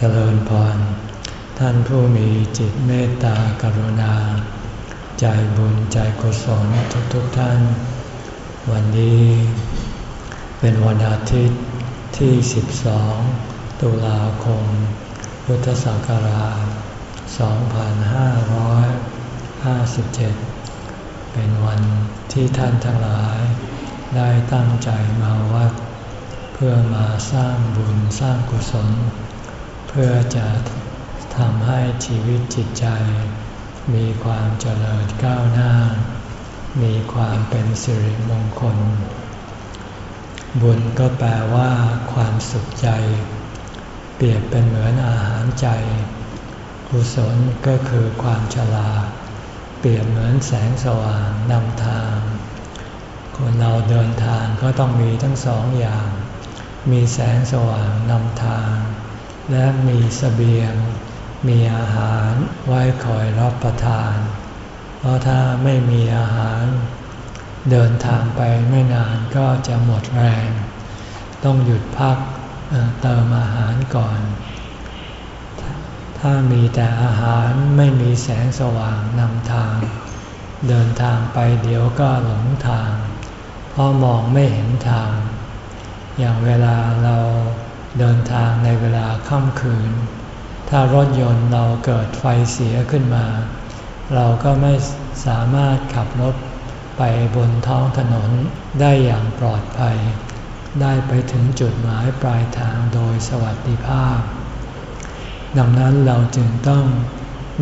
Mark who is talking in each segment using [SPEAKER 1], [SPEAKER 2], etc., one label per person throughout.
[SPEAKER 1] เจริญพร ท่านผู้มีจิตเมตตากรุณา ใจบุญใจกุศลทุกๆทท่าน วันนี้ เป็นวันอาทิตย์ที่ 12 ตุลาคม พุทธศักราช 2557 เป็นวันที่ท่านทั้งหลาย ได้ตั้งใจมาวัด เพื่อมาสร้างบุญสร้างกุศล พื่อจะทำให้ชีวิตจิตใจ มีความเจริญก้าวหน้า มีความเป็นสิริมงคล บุญก็แปลว่า ความสุขใจ เปรียบเป็นเหมือนอาหารใจ กุศลก็คือความฉลาด เปรียบเหมือนแสงสว่างนำทาง คนเราเดินทางก็ต้องมีทั้งสองอย่าง มีแสงสว่างนำทาง และมีสเสบียง มีอาหารไว้คอยรับประทาน เพราะถ้าไม่มีอาหาร เดินทางไปไม่นานก็จะหมดแรง ต้องหยุดพักเติมอาหารก่อน ถ้ามีแต่อาหารไม่มีแสงสว่างนำทาง เดินทางไปเดี๋ยวก็หลงทาง เพราะมองไม่เห็นทาง อย่างเวลาเรา เดินทางในเวลาค่ำคืน ถ้ารถยนต์เราเกิดไฟเสียขึ้นมา เราก็ไม่สามารถขับรถไปบนท้องถนนได้อย่างปลอดภัย ได้ไปถึงจุดหมายปลายทางโดยสวัสดิภาพ ดังนั้นเราจึงต้อง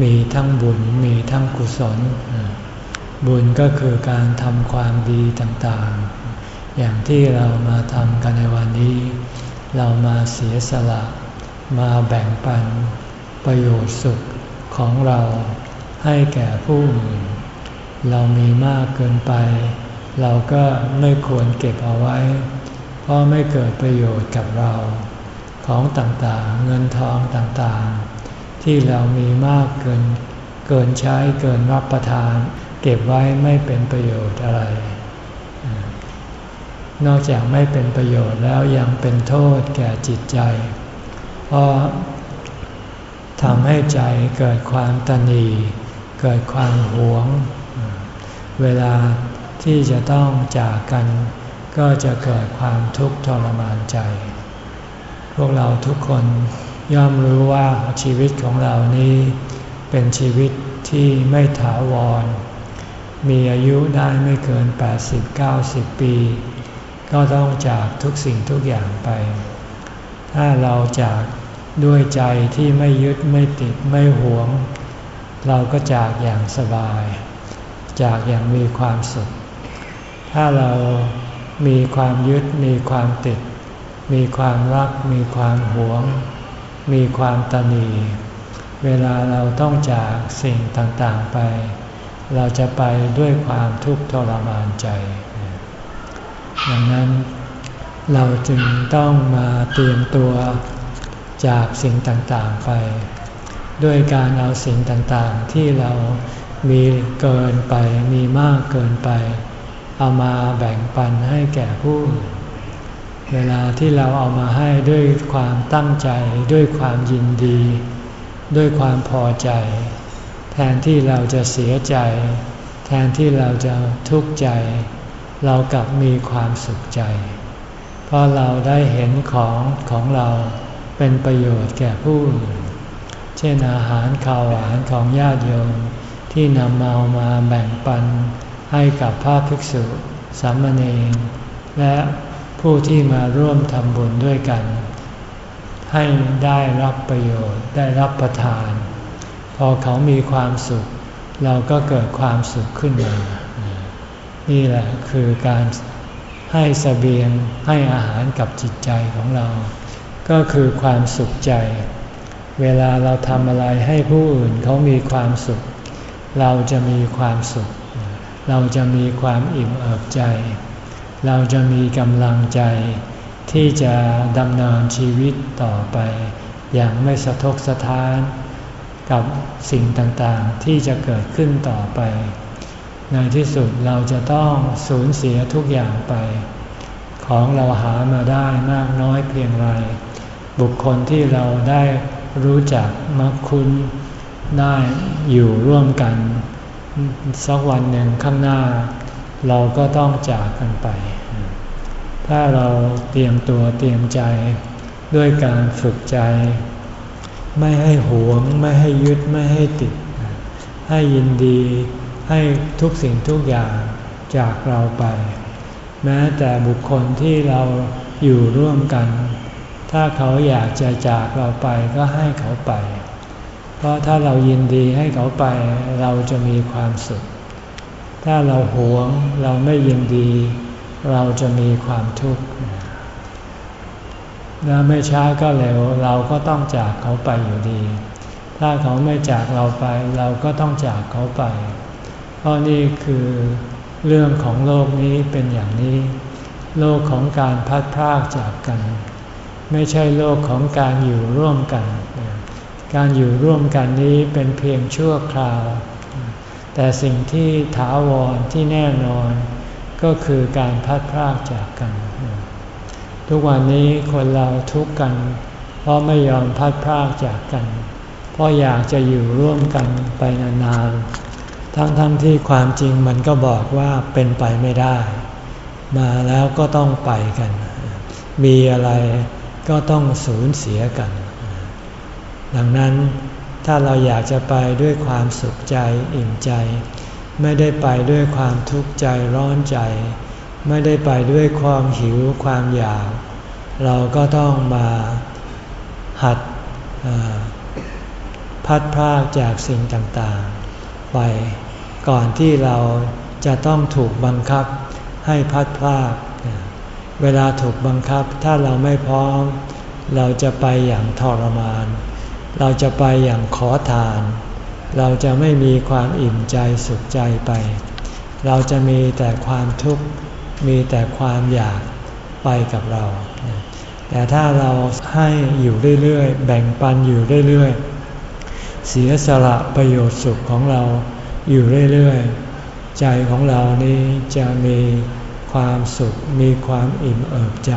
[SPEAKER 1] มีทั้งบุญมีทั้งกุศล บุญก็คือการทำความดีต่างๆ อย่างที่เรามาทำกันในวันนี้ เรามาเสียสละ มาแบ่งปัน ประโยชน์สุขของเราให้แก่ผู้อื่น เรามีมากเกินไป เราก็ไม่ควรเก็บเอาไว้ เพราะไม่เกิดประโยชน์กับเรา ของต่างๆ เงินทองต่างๆ ที่เรามีมากเกิน เกินใช้เกินรับประทาน เก็บไว้ไม่เป็นประโยชน์อะไร นอกจากไม่เป็นประโยชน์แล้วยังเป็นโทษแก่จิตใจ เพราะทำให้ใจเกิดความตนีเกิดความหวง เวลาที่จะต้องจากกัน ก็จะเกิดความทุกข์ทรมานใจ พวกเราทุกคนย่อมรู้ว่าชีวิตของเรานี้เป็นชีวิตที่ไม่ถาวร มีอายุได้ไม่เกิน 80-90 ปี ก็ต้องจากทุกสิ่งทุกอย่างไป ถ้าเราจากด้วยใจที่ไม่ยึดไม่ติดไม่หวง เราก็จากอย่างสบาย จากอย่างมีความสุข ถ้าเรามีความยึดมีความติด มีความรัก มีความหวง มีความตนีเวลาเราต้องจากสิ่งต่างๆไป เราจะไปด้วยความทุกข์ทรมานใจ ดังนั้นเราจึงต้องมาเตรียมตัวจากสิ่งต่างๆไป ด้วยการเอาสิ่งต่างๆที่เรามีเกินไปมีมากเกินไป เอามาแบ่งปันให้แก่ผู้ เวลาที่เราเอามาให้ด้วยความตั้งใจ ด้วยความยินดี ด้วยความพอใจ แทนที่เราจะเสียใจ แทนที่เราจะทุกข์ใจ เรากลับมีความสุขใจ เพราะเราได้เห็นของของเราเป็นประโยชน์แก่ผู้อื่น เช่นอาหารข้าวหวานของญาติโยมที่นำมามาแบ่งปันให้กับพระภิกษุสามเณรและผู้ที่มาร่วมทำบุญด้วยกัน ให้ได้รับประโยชน์ได้รับประทาน พอเขามีความสุข เราก็เกิดความสุขขึ้นมา นี่แหละคือการให้สเสบียงให้อาหารกับจิตใจของเรา ก็คือความสุขใจ เวลาเราทำอะไรให้ผู้อื่นเขามีความสุข เราจะมีความสุข เราจะมีความอิ่มเอิบใจ เราจะมีกำลังใจ ที่จะดำเนินชีวิตต่อไป อย่างไม่สะทกสะท้าน กับสิ่งต่างๆที่จะเกิดขึ้นต่อไป ในที่สุดเราจะต้องสูญเสียทุกอย่างไป ของเราหามาได้มากน้อยเพียงไร บุคคลที่เราได้รู้จักมักคุ้นได้อยู่ร่วมกัน สักวันหนึ่งข้างหน้า เราก็ต้องจากกันไป ถ้าเราเตรียมตัวเตรียมใจด้วยการฝึกใจ ไม่ให้หวง ไม่ให้ยึดไม่ให้ติด ให้ยินดี ให้ทุกสิ่งทุกอย่างจากเราไป แม้แต่บุคคลที่เราอยู่ร่วมกัน ถ้าเขาอยากจะจากเราไปก็ให้เขาไป เพราะถ้าเรายินดีให้เขาไปเราจะมีความสุข ถ้าเราหวงเราไม่ยินดี เราจะมีความทุกข์แล้วไม่ช้าก็เร็วเราก็ต้องจากเขาไปอยู่ดี ถ้าเขาไม่จากเราไป เราก็ต้องจากเขาไป เพราะนี่คือเรื่องของโลกนี้เป็นอย่างนี้ โลกของการพัดพรากจากกัน ไม่ใช่โลกของการอยู่ร่วมกัน การอยู่ร่วมกันนี้เป็นเพียงชั่วคราว แต่สิ่งที่ถาวรที่แน่นอน ก็คือการพัดพรากจากกัน ทุกวันนี้คนเราทุกข์กัน เพราะไม่ยอมพัดพรากจากกัน เพราะอยากจะอยู่ร่วมกันไปนานๆ ทั้งๆทที่ความจริงมันก็บอกว่าเป็นไปไม่ได้ มาแล้วก็ต้องไปกัน มีอะไรก็ต้องสูญเสียกัน ดังนั้นถ้าเราอยากจะไปด้วยความสุขใจอิ่มใจ ไม่ได้ไปด้วยความทุกข์ใจร้อนใจ ไม่ได้ไปด้วยความหิวความอยาก เราก็ต้องมาหัดพัดพรากจากสิ่งต่างๆ ไป ก่อนที่เราจะต้องถูกบังคับให้พัดพลากเวลาถูกบังคับถ้าเราไม่พร้อม เราจะไปอย่างทรมาน เราจะไปอย่างขอทาน เราจะไม่มีความอิ่มใจสุขใจไป เราจะมีแต่ความทุกข์มีแต่ความอยากไปกับเรา แต่ถ้าเราให้อยู่เรื่อยๆ แบ่งปันอยู่เรื่อยๆ เสียสละประโยชน์สุขของเรา อยู่เรื่อยๆ ใจของเรานี้จะมีความสุข มีความอิ่มเอิบใจ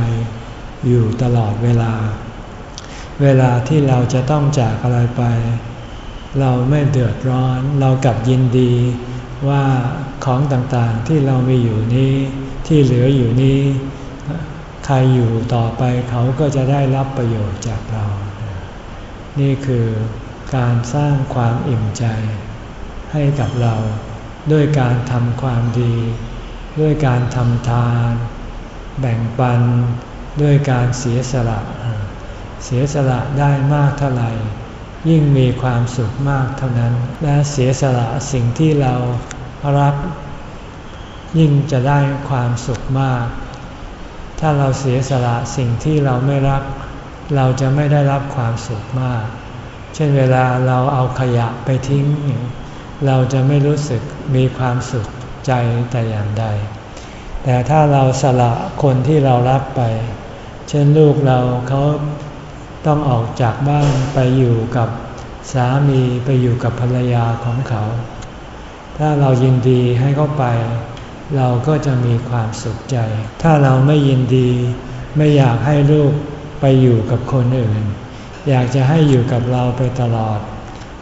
[SPEAKER 1] อยู่ตลอดเวลา เวลาที่เราจะต้องจากอะไรไป เราไม่เดือดร้อน เรากลับยินดีว่าของต่างๆที่เรามีอยู่นี้ ที่เหลืออยู่นี้ ใครอยู่ต่อไปเขาก็จะได้รับประโยชน์จากเรา นี่คือการสร้างความอิ่มใจ ให้กับเรา ด้วยการทำความดี ด้วยการทำทาน แบ่งปัน ด้วยการเสียสละ เสียสละได้มากเท่าไหร่ ยิ่งมีความสุขมากเท่านั้น และเสียสละสิ่งที่เรารักยิ่งจะได้ความสุขมาก ถ้าเราเสียสละสิ่งที่เราไม่รัก เราจะไม่ได้รับความสุขมาก เช่นเวลาเราเอาขยะไปทิ้ง เราจะไม่รู้สึกมีความสุขใจแต่อย่างใด แต่ถ้าเราสละคนที่เรารักไป เช่นลูกเราเขาต้องออกจากบ้านไปอยู่กับสามีไปอยู่กับภรรยาของเขา ถ้าเรายินดีให้เขาไป เราก็จะมีความสุขใจ ถ้าเราไม่ยินดี ไม่อยากให้ลูกไปอยู่กับคนอื่น อยากจะให้อยู่กับเราไปตลอด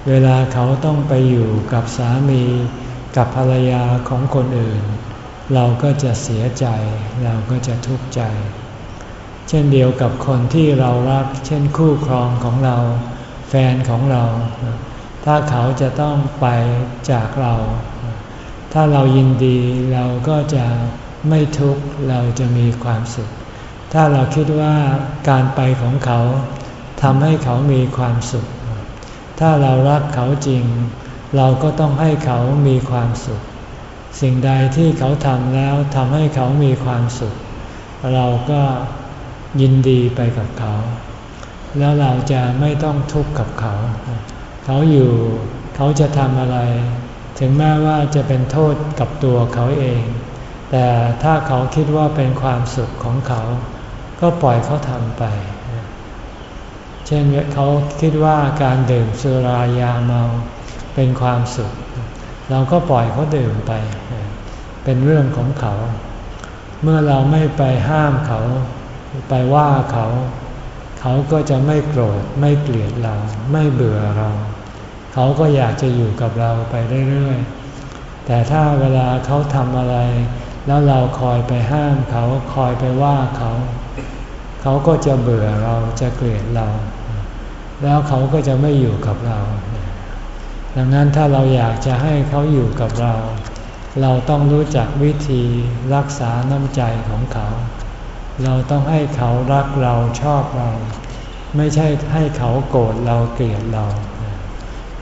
[SPEAKER 1] เวลาเขาต้องไปอยู่กับสามีกับภรรยาของคนอื่น เราก็จะเสียใจ เราก็จะทุกข์ใจ เช่นเดียวกับคนที่เรารัก เช่นคู่ครองของเรา แฟนของเรา ถ้าเขาจะต้องไปจากเรา ถ้าเรายินดีเราก็จะไม่ทุกข์เราจะมีความสุข ถ้าเราคิดว่าการไปของเขาทำให้เขามีความสุข ถ้าเรารักเขาจริง เราก็ต้องให้เขามีความสุข สิ่งใดที่เขาทำแล้วทำให้เขามีความสุข เราก็ยินดีไปกับเขา แล้วเราจะไม่ต้องทุกข์กับเขา เขาอยู่เขาจะทำอะไร ถึงแม้ว่าจะเป็นโทษกับตัวเขาเอง แต่ถ้าเขาคิดว่าเป็นความสุขของเขา ก็ปล่อยเขาทำไป เช่นเขาคิดว่าการดื่มสุรายาเมาเป็นความสุข เราก็ปล่อยเขาดื่มไป เป็นเรื่องของเขา เมื่อเราไม่ไปห้ามเขา ไปว่าเขา เขาก็จะไม่โกรธไม่เกลียดเรา ไม่เบื่อเรา เขาก็อยากจะอยู่กับเราไปเรื่อยๆ แต่ถ้าเวลาเขาทำอะไร แล้วเราคอยไปห้ามเขาคอยไปว่าเขา เขาก็จะเบื่อเราจะเกลียดเรา แล้วเขาก็จะไม่อยู่กับเรา ดังนั้นถ้าเราอยากจะให้เขาอยู่กับเรา เราต้องรู้จักวิธีรักษาน้ำใจของเขา เราต้องให้เขารักเราชอบเรา ไม่ใช่ให้เขาโกรธเราเกลียดเรา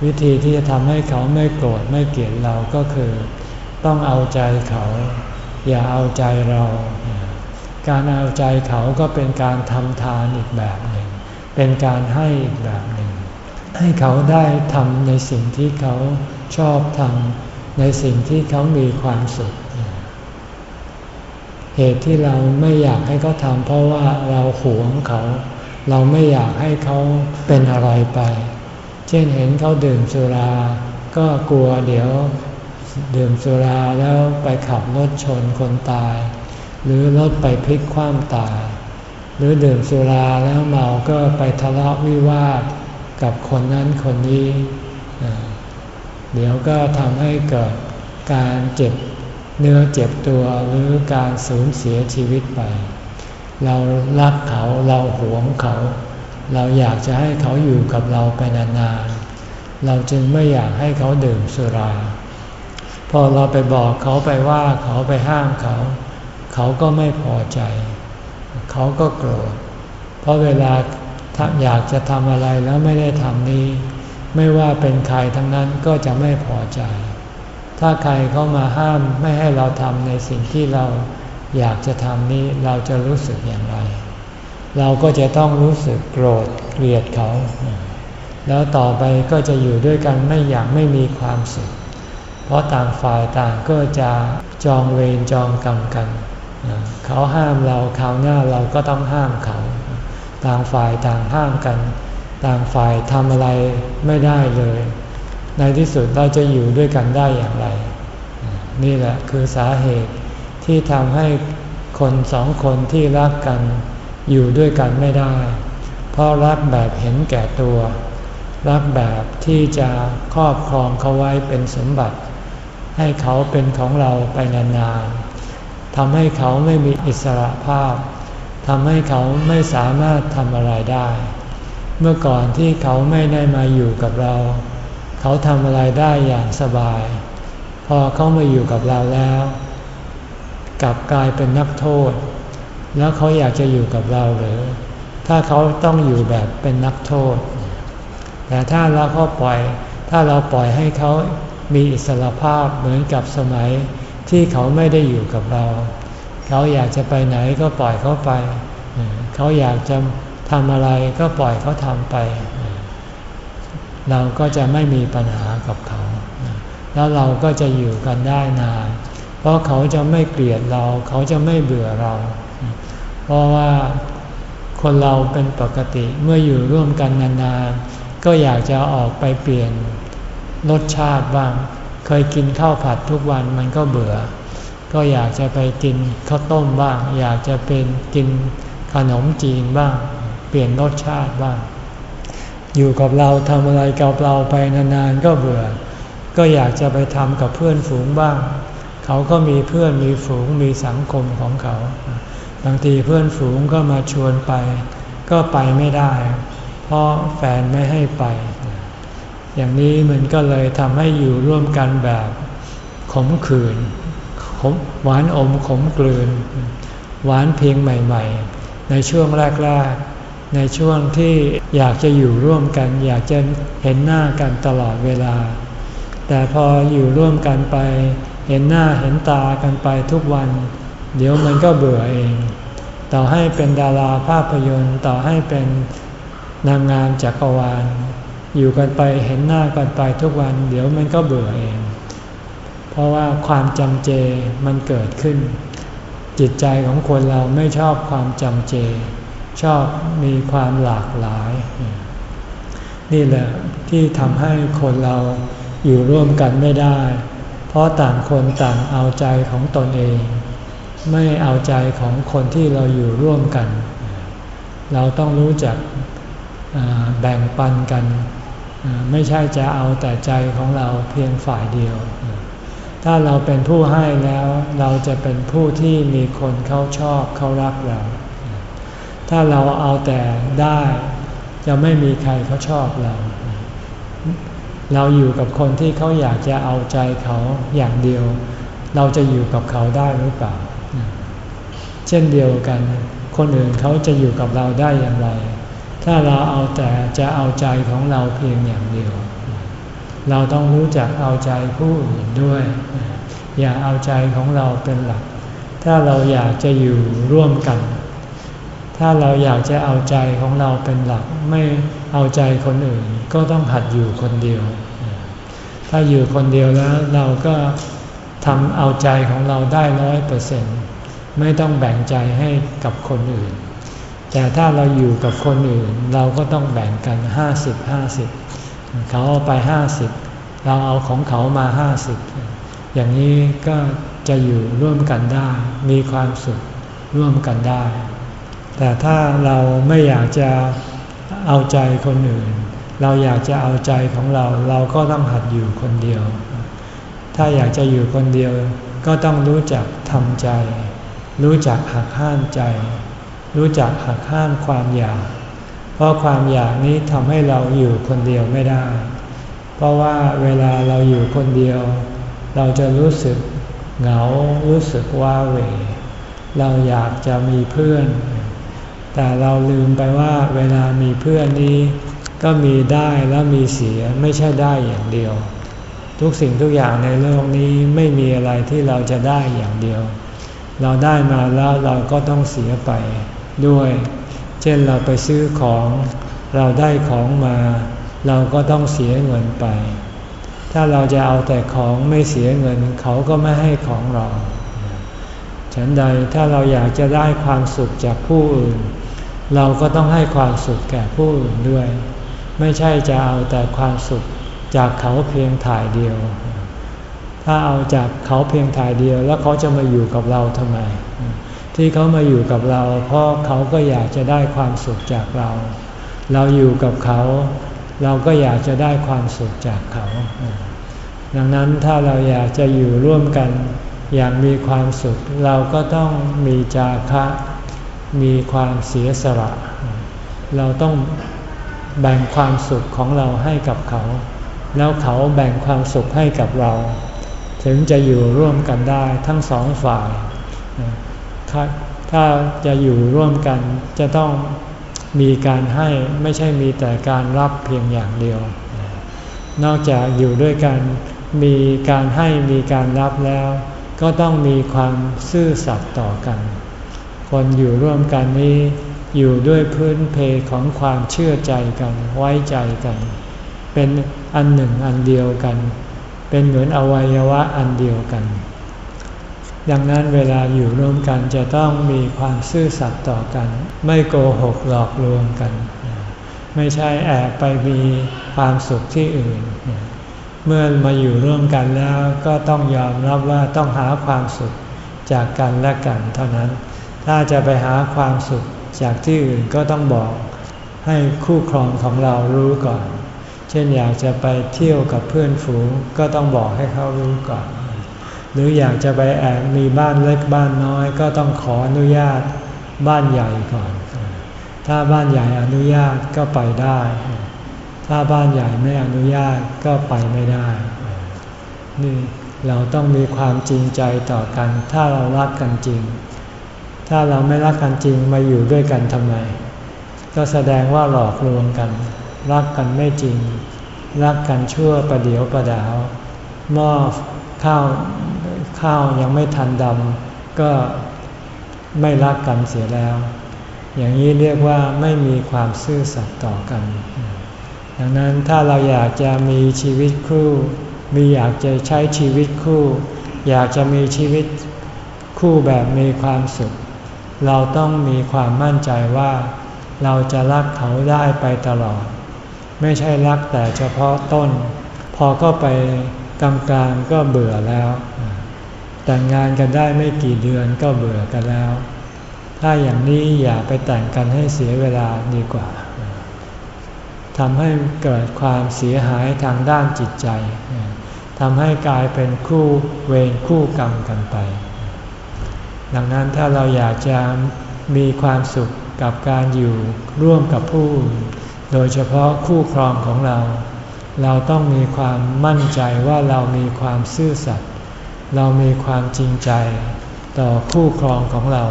[SPEAKER 1] วิธีที่จะทำให้เขาไม่โกรธไม่เกลียดเราก็คือ ต้องเอาใจเขา อย่าเอาใจเรา การเอาใจเขาก็เป็นการทำทานอีกแบบหนึ่ง เป็นการให้อีกแบบหนึ่ง ให้เขาได้ทำในสิ่งที่เขาชอบทำในสิ่งที่เขามีความสุข เหตุที่เราไม่อยากให้เขาทำเพราะว่าเราหวงเขา เราไม่อยากให้เขาเป็นอะไรไป เช่นเห็นเขาดื่มสุรา ก็กลัวเดี๋ยวดื่มสุราแล้วไปขับรถชนคนตาย หรือรถไปพลิกคว่ำตาย หรือดื่มสุราแล้วเมาก็ไปทะเลาะวิวาทกับคนนั้นคนนี้ เดี๋ยวก็ทำให้เกิดการเจ็บเนื้อเจ็บตัวหรือการสูญเสียชีวิตไป เรารักเขาเราหวงเขา เราอยากจะให้เขาอยู่กับเราไปนานๆ เราจึงไม่อยากให้เขาดื่มสุรา พอเราไปบอกเขาไปว่าเขาไปห้ามเขา เขาก็ไม่พอใจ เขาก็โกรธ เพราะเวลาถ้าอยากจะทำอะไรแล้วไม่ได้ทำนี้ ไม่ว่าเป็นใครทั้งนั้นก็จะไม่พอใจ ถ้าใครเข้ามาห้ามไม่ให้เราทำในสิ่งที่เราอยากจะทำนี้เราจะรู้สึกอย่างไร เราก็จะต้องรู้สึกโกรธเกลียดเขา แล้วต่อไปก็จะอยู่ด้วยกันไม่อยากไม่มีความสุข เพราะต่างฝ่ายต่างก็จะจองเวรจองกรรมกัน เขาห้ามเราคราวหน้าเราก็ต้องห้ามเขา ต่างฝ่ายต่างห้ามกัน ต่างฝ่ายทำอะไรไม่ได้เลย ในที่สุดเราจะอยู่ด้วยกันได้อย่างไร นี่แหละคือสาเหตุที่ทำให้คนสองคนที่รักกันอยู่ด้วยกันไม่ได้ เพราะรักแบบเห็นแก่ตัว รักแบบที่จะครอบครองเขาไว้เป็นสมบัติ ให้เขาเป็นของเราไปนานๆ ทำให้เขาไม่มีอิสระภาพทำให้เขาไม่สามารถทำอะไรได้ เมื่อก่อนที่เขาไม่ได้มาอยู่กับเรา เขาทำอะไรได้อย่างสบาย พอเขามาอยู่กับเราแล้ว กลับกลายเป็นนักโทษ แล้วเขาอยากจะอยู่กับเราหรือ ถ้าเขาต้องอยู่แบบเป็นนักโทษ แต่ถ้าเราก็ปล่อย ถ้าเราปล่อยให้เขามีอิสระภาพเหมือนกับสมัย ที่เขาไม่ได้อยู่กับเรา เขาอยากจะไปไหนก็ปล่อยเขาไป เขาอยากจะทำอะไรก็ปล่อยเขาทำไป เราก็จะไม่มีปัญหากับเขา แล้วเราก็จะอยู่กันได้นาน เพราะเขาจะไม่เกลียดเรา เขาจะไม่เบื่อเรา เพราะว่าคนเราเป็นปกติเมื่ออยู่ร่วมกันนานๆ ก็อยากจะออกไปเปลี่ยนรสชาติบ้าง เคยกินข้าวผัดทุกวันมันก็เบื่อ ก็อยากจะไปกินข้าวต้มบ้าง อยากจะเป็นกินขนมจีนบ้าง เปลี่ยนรสชาติบ้าง อยู่กับเราทำอะไรกับเราไปนานๆก็เบื่อ ก็อยากจะไปทำกับเพื่อนฝูงบ้าง เขาก็มีเพื่อนมีฝูงมีสังคมของเขา บางทีเพื่อนฝูงก็มาชวนไป ก็ไปไม่ได้ เพราะแฟนไม่ให้ไป อย่างนี้มันก็เลยทำให้อยู่ร่วมกันแบบขมขื่นหวานอมขมกลืน หวานเพียงใหม่ ๆ ในช่วงแรกๆ ในช่วงที่อยากจะอยู่ร่วมกัน อยากจะเห็นหน้ากันตลอดเวลา แต่พออยู่ร่วมกันไป เห็นหน้าเห็นตากันไปทุกวัน เดี๋ยวมันก็เบื่อเอง ต่อให้เป็นดาราภาพยนตร์ ต่อให้เป็นนางงามจักรวาล อยู่กันไปเห็นหน้ากันไปทุกวันเดี๋ยวมันก็เบื่อเอง เพราะว่าความจำเจมันเกิดขึ้น จิตใจของคนเราไม่ชอบความจำเจ ชอบมีความหลากหลาย นี่แหละที่ทำให้คนเราอยู่ร่วมกันไม่ได้ เพราะต่างคนต่างเอาใจของตนเอง ไม่เอาใจของคนที่เราอยู่ร่วมกัน เราต้องรู้จักแบ่งปันกัน ไม่ใช่จะเอาแต่ใจของเราเพียงฝ่ายเดียว ถ้าเราเป็นผู้ให้แล้วเราจะเป็นผู้ที่มีคนเขาชอบเขารักเรา ถ้าเราเอาแต่ได้จะไม่มีใครเขาชอบเรา เราอยู่กับคนที่เขาอยากจะเอาใจเขาอย่างเดียว เราจะอยู่กับเขาได้หรือเปล่า เช่นเดียวกัน คนอื่นเขาจะอยู่กับเราได้อย่างไร ถ้าเราเอาแต่จะเอาใจของเราเพียงอย่างเดียว เราต้องรู้จักเอาใจผู้อื่นด้วย อย่าเอาใจของเราเป็นหลัก ถ้าเราอยากจะอยู่ร่วมกัน ถ้าเราอยากจะเอาใจของเราเป็นหลัก ไม่เอาใจคนอื่น ก็ต้องหัดอยู่คนเดียว ถ้าอยู่คนเดียวแล้วเราก็ทำเอาใจของเราได้ร้อยเปอร์เซ็นต์ไม่ต้องแบ่งใจให้กับคนอื่น แต่ถ้าเราอยู่กับคนอื่น เราก็ต้องแบ่งกันห้าสิบห้าสิบเขาเอาไปห้าสิบเราเอาของเขามาห้าสิบอย่างนี้ก็จะอยู่ร่วมกันได้ มีความสุขร่วมกันได้ แต่ถ้าเราไม่อยากจะเอาใจคนอื่น เราอยากจะเอาใจของเรา เราก็ต้องหัดอยู่คนเดียว ถ้าอยากจะอยู่คนเดียว ก็ต้องรู้จักทำใจ รู้จักหักห้ามใจ รู้จักหักห้ามความอยาก เพราะความอยากนี้ทำให้เราอยู่คนเดียวไม่ได้ เพราะว่าเวลาเราอยู่คนเดียว เราจะรู้สึกเหงา รู้สึกว้าเหวเราอยากจะมีเพื่อน แต่เราลืมไปว่าเวลามีเพื่อนนี้ ก็มีได้แล้วมีเสียไม่ใช่ได้อย่างเดียว ทุกสิ่งทุกอย่างในโลกนี้ไม่มีอะไรที่เราจะได้อย่างเดียว เราได้มาแล้วเราก็ต้องเสียไป ด้วย เช่นเราไปซื้อของเราได้ของมา เราก็ต้องเสียเงินไป ถ้าเราจะเอาแต่ของไม่เสียเงิน เขาก็ไม่ให้ของเรา ฉันใดถ้าเราอยากจะได้ความสุขจากผู้อื่น เราก็ต้องให้ความสุขแก่ผู้อื่นด้วย ไม่ใช่จะเอาแต่ความสุขจากเขาเพียงถ่ายเดียว ถ้าเอาจากเขาเพียงถ่ายเดียวแล้วเขาจะมาอยู่กับเราทำไม ที่เขามาอยู่กับเรา เพราะเขาก็อยากจะได้ความสุขจากเรา เราอยู่กับเขา เราก็อยากจะได้ความสุขจากเขา ดังนั้นถ้าเราอยากจะอยู่ร่วมกันอย่างมีความสุข เราก็ต้องมีจาคะ มีความเสียสละ เราต้องแบ่งความสุขของเราให้กับเขา แล้วเขาแบ่งความสุขให้กับเรา ถึงจะอยู่ร่วมกันได้ทั้งสองฝ่าย ถ้าจะอยู่ร่วมกันจะต้องมีการให้ไม่ใช่มีแต่การรับเพียงอย่างเดียว นอกจากอยู่ด้วยกันมีการให้มีการรับแล้ว ก็ต้องมีความซื่อสัตย์ต่อกัน คนอยู่ร่วมกันนี้อยู่ด้วยพื้นเพของความเชื่อใจกันไว้ใจกัน เป็นอันหนึ่งอันเดียวกัน เป็นเหมือนอวัยวะอันเดียวกัน ดังนั้นเวลาอยู่ร่วมกันจะต้องมีความซื่อสัตย์ต่อกัน ไม่โกหกหลอกลวงกัน ไม่ใช่แอบไปมีความสุขที่อื่น เมื่อมาอยู่ร่วมกันแล้วก็ต้องยอมรับว่าต้องหาความสุขจากกันและกันเท่านั้น ถ้าจะไปหาความสุขจากที่อื่นก็ต้องบอกให้คู่ครองของเรารู้ก่อน เช่นอยากจะไปเที่ยวกับเพื่อนฝูงก็ต้องบอกให้เขารู้ก่อน หรืออยากจะไปแอบมีบ้านเล็กบ้านน้อย ก็ต้องขออนุญาตบ้านใหญ่ก่อน ถ้าบ้านใหญ่อนุญาตก็ไปได้ ถ้าบ้านใหญ่ไม่อนุญาตก็ไปไม่ได้ นี่เราต้องมีความจริงใจต่อกัน ถ้าเรารักกันจริง ถ้าเราไม่รักกันจริงมาอยู่ด้วยกันทำไม ก็แสดงว่าหลอกลวงกัน รักกันไม่จริง รักกันชั่วประเดียวประดาวม้อข้าว ข้าวยังไม่ทันดำก็ไม่รักกันเสียแล้ว อย่างนี้เรียกว่าไม่มีความซื่อสัตย์ต่อกัน ดังนั้นถ้าเราอยากจะมีชีวิตคู่ มีอยากจะใช้ชีวิตคู่ อยากจะมีชีวิตคู่แบบมีความสุข เราต้องมีความมั่นใจว่า เราจะรักเขาได้ไปตลอด ไม่ใช่รักแต่เฉพาะต้น พอก็ไปกลางๆก็เบื่อแล้ว แต่งงานกันได้ไม่กี่เดือนก็เบื่อกันแล้ว ถ้าอย่างนี้อย่าไปแต่งกันให้เสียเวลาดีกว่าทำให้เกิดความเสียหายทางด้านจิตใจทำให้กลายเป็นคู่เวรคู่กรรมกันไป ดังนั้นถ้าเราอยากจะมีความสุขกับการอยู่ร่วมกับผู้ โดยเฉพาะคู่ครองของเรา เราต้องมีความมั่นใจว่าเรามีความซื่อสัตย์ เรามีความจริงใจ ต่อคู่ครองของเรา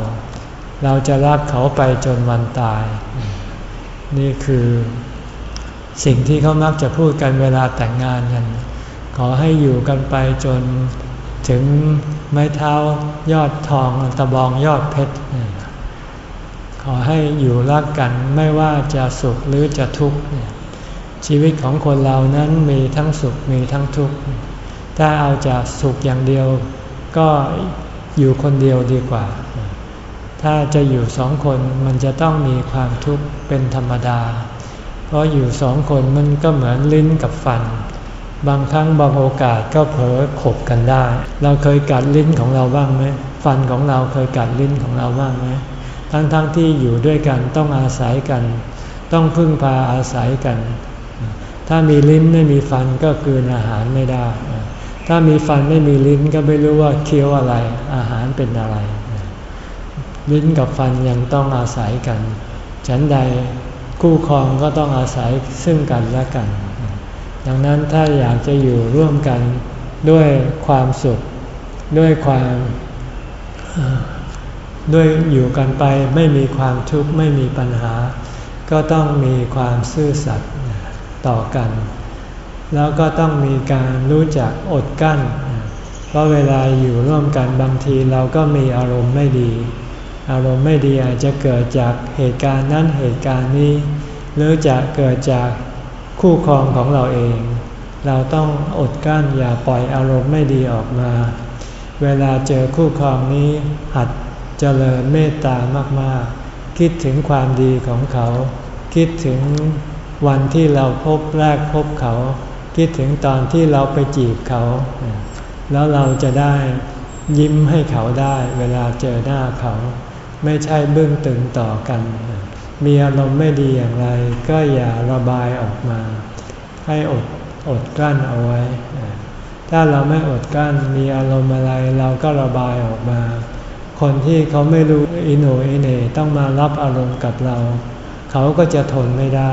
[SPEAKER 1] เราจะรักเขาไปจนวันตาย นี่คือสิ่งที่เขามักจะพูดกันเวลาแต่งงานกัน ขอให้อยู่กันไปจนถึงไม้เท้ายอดทองตะบองยอดเพชร ขอให้อยู่รักกันไม่ว่าจะสุขหรือจะทุกข์ชีวิตของคนเรานั้นมีทั้งสุขมีทั้งทุกข์ ถ้าเอาจากสุขอย่างเดียว ก็อยู่คนเดียวดีกว่า ถ้าจะอยู่สองคนมันจะต้องมีความทุกข์เป็นธรรมดา เพราะอยู่สองคนมันก็เหมือนลิ้นกับฟัน บางครั้งบางโอกาสก็เผลอขบกันได้ เราเคยกัดลิ้นของเราบ้างไหมฟันของเราเคยกัดลิ้นของเราบ้างไหมทั้งๆทที่อยู่ด้วยกันต้องอาศัยกัน ต้องพึ่งพาอาศัยกัน ถ้ามีลิ้นไม่มีฟันก็กืนอาหารไม่ได้ ถ้ามีฟันไม่มีลิ้นก็ไม่รู้ว่าเคี้ยวอะไร อาหารเป็นอะไร ลิ้นกับฟันยังต้องอาศัยกัน ฉันใดคู่ครองก็ต้องอาศัยซึ่งกันและกัน ดังนั้นถ้าอยากจะอยู่ร่วมกันด้วยความสุข ด้วยความด้วยอยู่กันไปไม่มีความทุกข์ไม่มีปัญหา ก็ต้องมีความซื่อสัตย์ต่อกัน แล้วก็ต้องมีการรู้จักอดกั้น เพราะเวลาอยู่ร่วมกันบางทีเราก็มีอารมณ์ไม่ดี อารมณ์ไม่ดีอาจจะเกิดจากเหตุการณ์นั้นเหตุการณ์นี้ หรือจะเกิดจากคู่ครองของเราเอง เราต้องอดกั้นอย่าปล่อยอารมณ์ไม่ดีออกมา เวลาเจอคู่ครองนี้หัดเจริญเมตตามากๆ คิดถึงความดีของเขา คิดถึงวันที่เราพบแรกพบเขา คิดถึงตอนที่เราไปจีบเขา แล้วเราจะได้ยิ้มให้เขาได้เวลาเจอหน้าเขา ไม่ใช่เบื้องตึงต่อกัน มีอารมณ์ไม่ดีอย่างไร ก็อย่าระบายออกมา ให้อดอดกลั้นเอาไว้ ถ้าเราไม่อดกลั้นมีอารมณ์อะไรเราก็ระบายออกมา คนที่เขาไม่รู้อิโนอิเนต้องมารับอารมณ์กับเรา เขาก็จะทนไม่ได้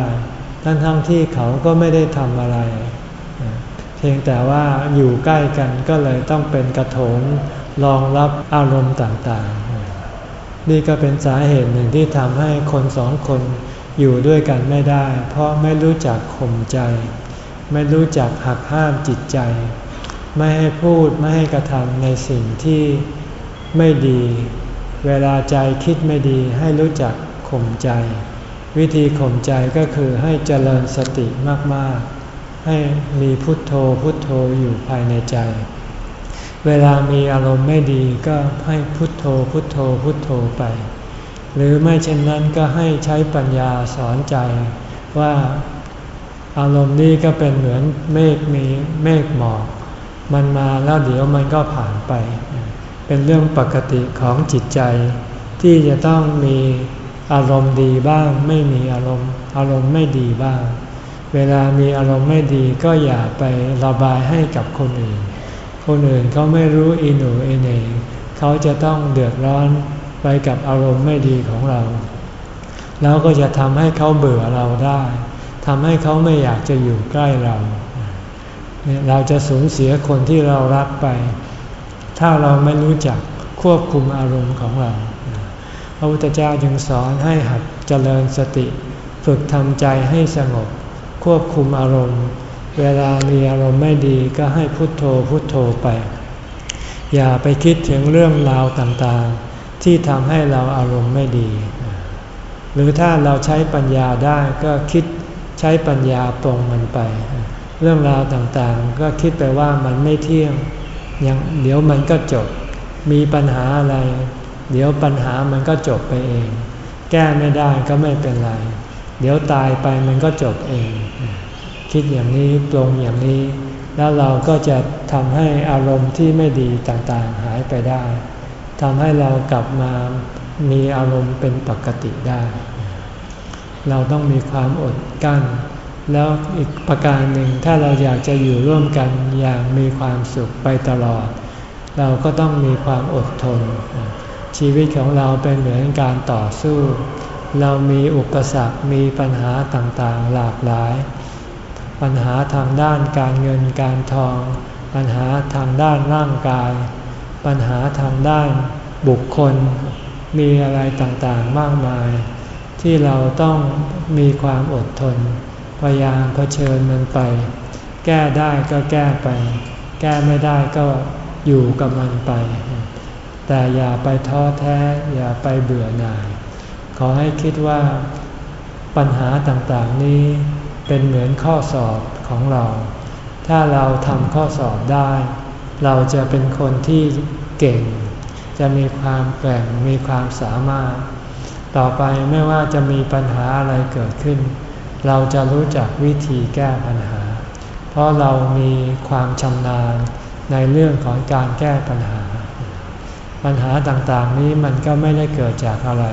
[SPEAKER 1] ทั้งทั้งที่เขาก็ไม่ได้ทำอะไร เพียงแต่ว่าอยู่ใกล้กันก็เลยต้องเป็นกระโถนรองรับอารมณ์ต่างๆ นี่ก็เป็นสาเหตุหนึ่งที่ทำให้คนสองคนอยู่ด้วยกันไม่ได้ เพราะไม่รู้จักข่มใจ ไม่รู้จักหักห้ามจิตใจ ไม่ให้พูดไม่ให้กระทำในสิ่งที่ไม่ดี เวลาใจคิดไม่ดีให้รู้จักข่มใจ วิธีข่มใจก็คือให้เจริญสติมากๆ ให้มีพุทโธพุทโธอยู่ภายในใจ เวลามีอารมณ์ไม่ดีก็ให้พุทโธพุทโธพุทโธไป หรือไม่เช่นนั้นก็ให้ใช้ปัญญาสอนใจว่าอารมณ์นี้ก็เป็นเหมือนเมฆมีเมฆหมอก มันมาแล้วเดี๋ยวมันก็ผ่านไป เป็นเรื่องปกติของจิตใจ ที่จะต้องมีอารมณ์ดีบ้าง ไม่มีอารมณ์ อารมณ์ไม่ดีบ้าง เวลามีอารมณ์ไม่ดีก็อย่าไประบายให้กับคนอื่น คนอื่นเขาไม่รู้อินูอินเองเขาจะต้องเดือดร้อนไปกับอารมณ์ไม่ดีของเรา แล้วก็จะทำให้เขาเบื่อเราได้ทำให้เขาไม่อยากจะอยู่ใกล้เรา เราจะสูญเสียคนที่เรารักไป ถ้าเราไม่รู้จักควบคุมอารมณ์ของเรา พระพุทธเจ้าจึงสอนให้หัดเจริญสติ ฝึกทำใจให้สงบ ควบคุมอารมณ์ เวลามีอารมณ์ไม่ดีก็ให้พุทโธพุทโธไป อย่าไปคิดถึงเรื่องราวต่างๆ ที่ทำให้เราอารมณ์ไม่ดี หรือถ้าเราใช้ปัญญาได้ก็คิดใช้ปัญญาตรงมันไป เรื่องราวต่างๆ ก็คิดไปว่ามันไม่เที่ยงยังเดี๋ยวมันก็จบ มีปัญหาอะไร เดี๋ยวปัญหามันก็จบไปเอง แก้ไม่ได้ก็ไม่เป็นไร เดี๋ยวตายไปมันก็จบเอง คิดอย่างนี้ปรงอย่างนี้ แล้วเราก็จะทำให้อารมณ์ที่ไม่ดีต่างๆหายไปได้ทำให้เรากลับมามีอารมณ์เป็นปกติได้ เราต้องมีความอดกั้น แล้วอีกประการหนึ่งถ้าเราอยากจะอยู่ร่วมกันอย่างมีความสุขไปตลอด เราก็ต้องมีความอดทน ชีวิตของเราเป็นเหมือนการต่อสู้ เรามีอุปสรรค มีปัญหาต่างๆ หลากหลาย ปัญหาทางด้านการเงินการทอง ปัญหาทางด้านร่างกาย ปัญหาทางด้านบุคคล มีอะไรต่างๆ มากมาย ที่เราต้องมีความอดทน พยายามเผชิญมันไป แก้ได้ก็แก้ไป แก้ไม่ได้ก็อยู่กับมันไป แต่อย่าไปท้อแท้ อย่าไปเบื่อหน่าย ขอให้คิดว่าปัญหาต่างๆนี้เป็นเหมือนข้อสอบของเรา ถ้าเราทำข้อสอบได้ เราจะเป็นคนที่เก่ง จะมีความแกร่งมีความสามารถ ต่อไปไม่ว่าจะมีปัญหาอะไรเกิดขึ้น เราจะรู้จักวิธีแก้ปัญหา เพราะเรามีความชำนาญในเรื่องของการแก้ปัญหา ปัญหาต่างๆนี้มันก็ไม่ได้เกิดจากอะไร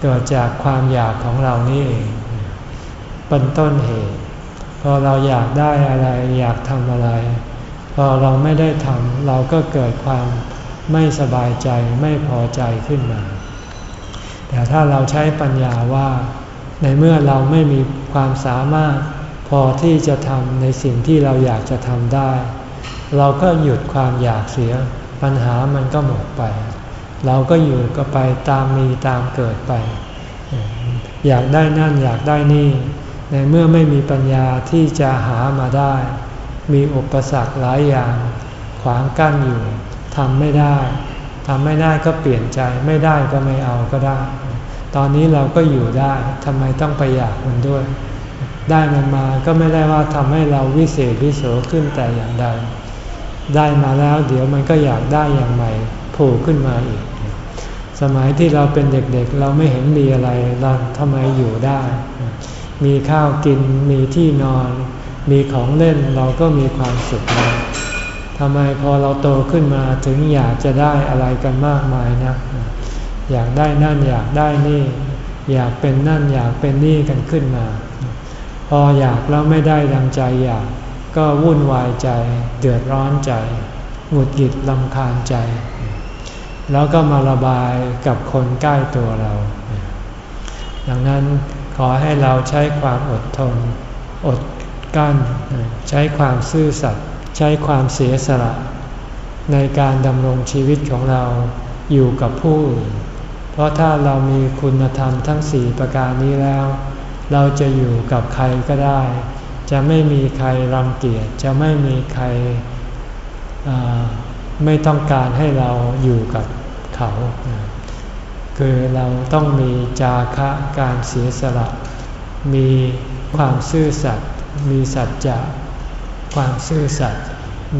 [SPEAKER 1] เกิดจากความอยากของเรานี่เอง เป็นต้นเหตุ พอเราอยากได้อะไรอยากทำอะไร พอเราไม่ได้ทำเราก็เกิดความไม่สบายใจไม่พอใจขึ้นมา แต่ถ้าเราใช้ปัญญาว่า ในเมื่อเราไม่มีความสามารถพอที่จะทำในสิ่งที่เราอยากจะทำได้ เราก็หยุดความอยากเสียปัญหามันก็หมดไป เราก็อยู่ก็ไปตามมีตามเกิดไป อยากได้นั่นอยากได้นี่ ในเมื่อไม่มีปัญญาที่จะหามาได้ มีอุปสรรคหลายอย่าง ขวางกั้นอยู่ทำไม่ได้ทำไม่ได้ก็เปลี่ยนใจไม่ได้ก็ไม่เอาก็ได้ ตอนนี้เราก็อยู่ได้ทำไมต้องไปอยากมันด้วย ได้มันมาก็ไม่ได้ว่าทำให้เราวิเศษวิโสขึ้นแต่อย่างใดได้มาแล้วเดี๋ยวมันก็อยากได้อย่างใหม่ ล่ขึ้นมาอีก สมัยที่เราเป็นเด็กๆเราไม่เห็นมีอะไรเราทำไมอยู่ได้ มีข้าวกินมีที่นอน มีของเล่นเราก็มีความสุขแล้วทำไมพอเราโตขึ้นมาถึงอยากจะได้อะไรกันมากมายนะ อยากได้นั่นอยากได้นี่ อยากเป็นนั่นอยากเป็นนี่กันขึ้นมา พออยากแล้วไม่ได้ดังใจอยากก็วุ่นวายใจ เดือดร้อนใจหงุดหงิดลำคาญใจ แล้วก็มาระบายกับคนใกล้ตัวเรา ดังนั้นขอให้เราใช้ความอดทน อดกั้น ใช้ความซื่อสัตย์ ใช้ความเสียสละ ในการดำรงชีวิตของเราอยู่กับผู้อื่น เพราะถ้าเรามีคุณธรรมทั้งสี่ประการนี้แล้ว เราจะอยู่กับใครก็ได้ จะไม่มีใครรังเกียจ จะไม่มีใคร ไม่ต้องการให้เราอยู่กับเขา คือเราต้องมีจาคะการเสียสละ มีความซื่อสัตย์ มีสัจจะ ความซื่อสัตย์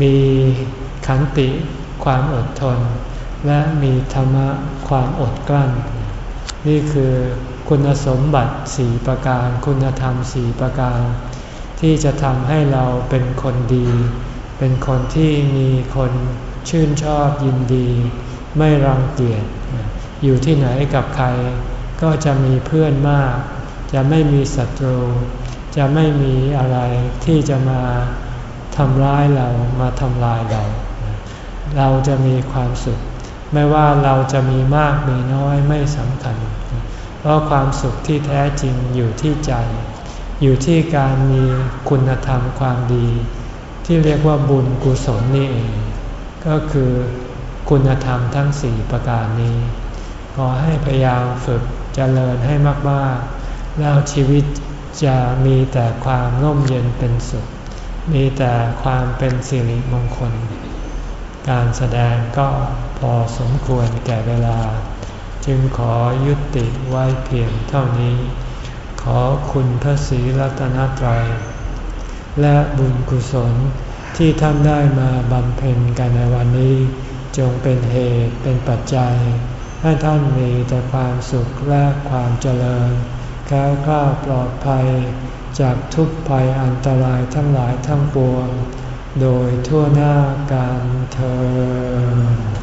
[SPEAKER 1] มีขันติ ความอดทน และมีธรรมะความอดกลั้น นี่คือคุณสมบัติสี่ประการ คุณธรรมสี่ประการ ที่จะทำให้เราเป็นคนดี เป็นคนที่มีคน ชื่นชอบยินดี ไม่รังเกียจอยู่ที่ไหนกับใคร ก็จะมีเพื่อนมาก จะไม่มีศัตรู จะไม่มีอะไรที่จะมาทำร้ายเรามาทำลายเรา เราจะมีความสุข ไม่ว่าเราจะมีมากมีน้อยไม่สำคัญ เพราะความสุขที่แท้จริงอยู่ที่ใจ อยู่ที่การมีคุณธรรมความดี ที่เรียกว่าบุญกุศลนี่เอง ก็คือคุณธรรมทั้งสี่ประการนี้ ขอให้พยายามฝึกเจริญให้มากๆ แล้วชีวิตจะมีแต่ความร่มเย็นเป็นสุข มีแต่ความเป็นสิริมงคล การแสดงก็พอสมควรแก่เวลา จึงขอยุติไว้เพียงเท่านี้ ขอคุณพระศรีรัตนตรัย และบุญกุศล ที่ท่านได้มาบำเพ็ญกันในวันนี้ จงเป็นเหตุเป็นปัจจัย ให้ท่านมีแต่ความสุขและความเจริญแค้วกล้าปลอดภัย จากทุกภัยอันตรายทั้งหลายทั้งปวง โดยทั่วหน้าการเธอ